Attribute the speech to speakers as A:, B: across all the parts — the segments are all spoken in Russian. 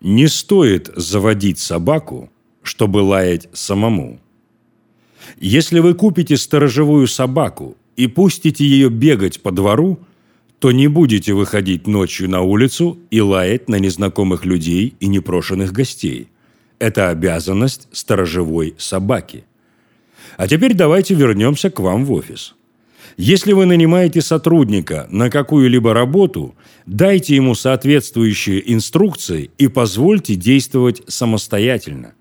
A: Не стоит заводить собаку, чтобы лаять самому. Если вы купите сторожевую собаку и пустите ее бегать по двору, то не будете выходить ночью на улицу и лаять на незнакомых людей и непрошенных гостей. Это обязанность сторожевой собаки. А теперь давайте вернемся к вам в офис. Если вы нанимаете сотрудника на какую-либо работу, дайте ему соответствующие инструкции и позвольте действовать самостоятельно.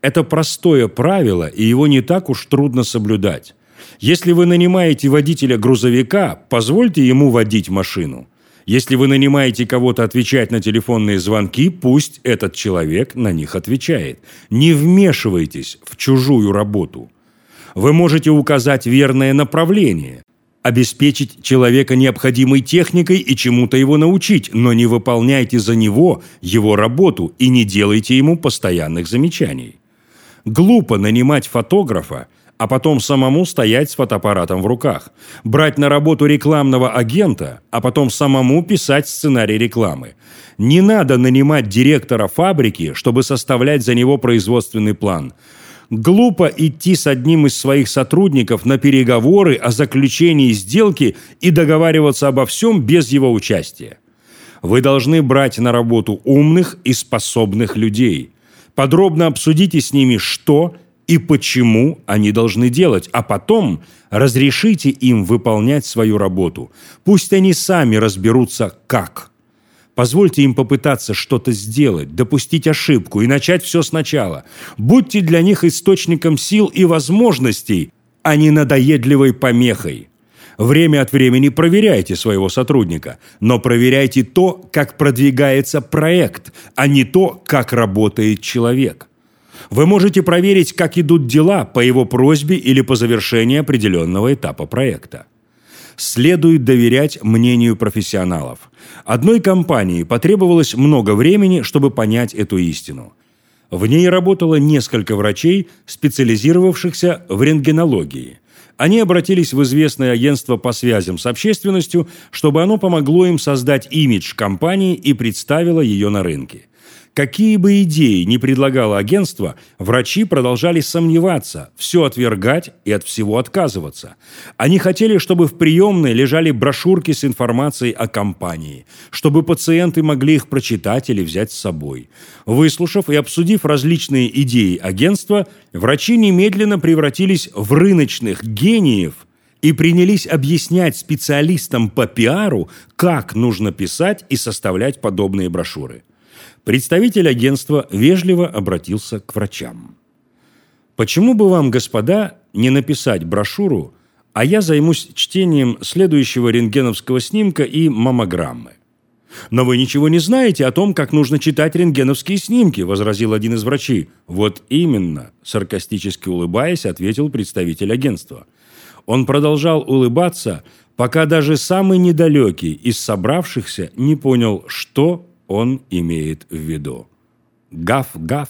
A: Это простое правило, и его не так уж трудно соблюдать. Если вы нанимаете водителя грузовика, позвольте ему водить машину. Если вы нанимаете кого-то отвечать на телефонные звонки, пусть этот человек на них отвечает. Не вмешивайтесь в чужую работу. Вы можете указать верное направление, обеспечить человека необходимой техникой и чему-то его научить, но не выполняйте за него его работу и не делайте ему постоянных замечаний. Глупо нанимать фотографа, а потом самому стоять с фотоаппаратом в руках, брать на работу рекламного агента, а потом самому писать сценарий рекламы. Не надо нанимать директора фабрики, чтобы составлять за него производственный план. Глупо идти с одним из своих сотрудников на переговоры о заключении сделки и договариваться обо всем без его участия. Вы должны брать на работу умных и способных людей. Подробно обсудите с ними, что и почему они должны делать, а потом разрешите им выполнять свою работу. Пусть они сами разберутся, как. Позвольте им попытаться что-то сделать, допустить ошибку и начать все сначала. Будьте для них источником сил и возможностей, а не надоедливой помехой. Время от времени проверяйте своего сотрудника, но проверяйте то, как продвигается проект, а не то, как работает человек. Вы можете проверить, как идут дела по его просьбе или по завершении определенного этапа проекта. Следует доверять мнению профессионалов. Одной компании потребовалось много времени, чтобы понять эту истину. В ней работало несколько врачей, специализировавшихся в рентгенологии. Они обратились в известное агентство по связям с общественностью, чтобы оно помогло им создать имидж компании и представило ее на рынке. Какие бы идеи ни предлагало агентство, врачи продолжали сомневаться, все отвергать и от всего отказываться. Они хотели, чтобы в приемной лежали брошюрки с информацией о компании, чтобы пациенты могли их прочитать или взять с собой. Выслушав и обсудив различные идеи агентства, врачи немедленно превратились в рыночных гениев – и принялись объяснять специалистам по пиару, как нужно писать и составлять подобные брошюры. Представитель агентства вежливо обратился к врачам. «Почему бы вам, господа, не написать брошюру, а я займусь чтением следующего рентгеновского снимка и маммограммы?» «Но вы ничего не знаете о том, как нужно читать рентгеновские снимки», – возразил один из врачей. «Вот именно», – саркастически улыбаясь, ответил представитель агентства. Он продолжал улыбаться, пока даже самый недалекий из собравшихся не понял, что он имеет в виду. Гав-гав.